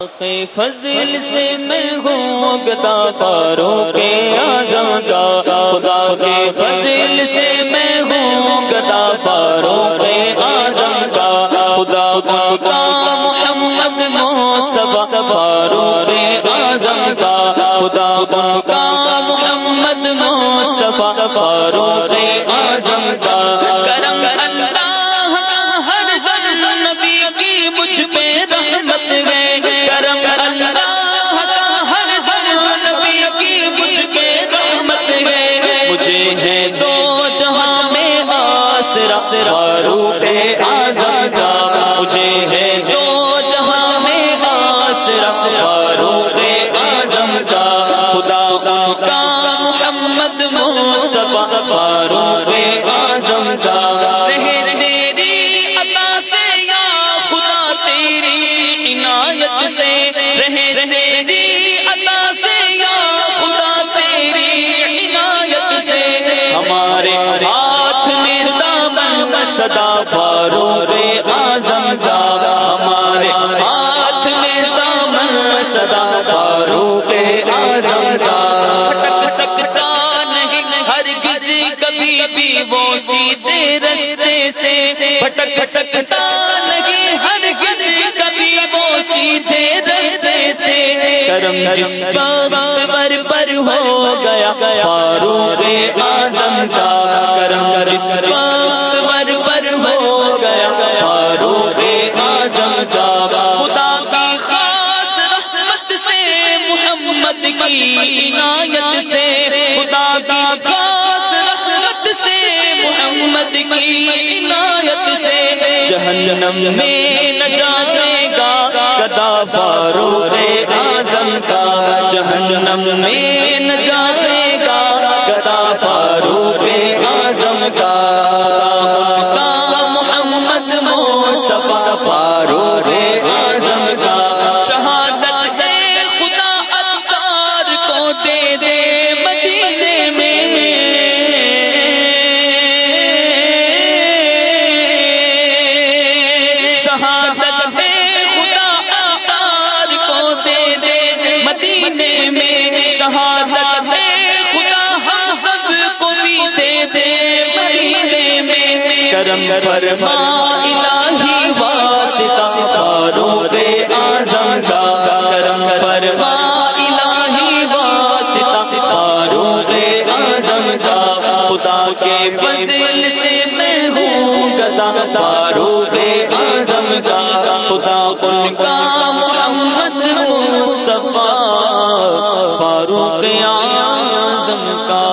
فضل سے میں ہوں گدا فارو کے آزم کا خدا کے فضل سے میں ہوں گدا فارو کے آزم کا خدا کا محمد مصطفیٰ فارو کے آزم کا خدا کا محمد مصطفیٰ فارو کے آزم کا مجھے ہے دو جہاں میں آسرا روپے اعظم کا مجھے ہے فاروق اعظم کا ہمارے ہاتھ میں دامن صدا فاروق اعظم کا۔ پھٹک سکتا نہیں ہر کسی کبھی بھی وہ سیدھے رستے سے۔ پھٹک سکتا نہیں ہر کسی کبھی وہ سیدھے رستے سے۔ کرم جس پر پر ہو گیا فاروق اعظم کا۔ کرم جس محمد کی عنایت سے، خدا کی خاص رحمت سے، محمد کی عنایت سے۔ جہنم میں نہ جائے گا، گدا فاروق اعظم کا۔ جہنم میں نہ جائے گا، گدا فاروق اعظم کا۔ شہادت دے خدا اتار کو دے دے مدینے میں شہادت خدا ہم سب کو بھی دے دے مدینے میں۔ کرم فرما الہی واسطہ تاروں فاروق اعظم کا کرم فرما الہی واسطہ تاروں فاروق اعظم کا خدا کے فضل سے میں ہوں گدا۔ فاروق اعظم خدا خدا ان کا محمد مصطفیٰ فاروق اعظم کا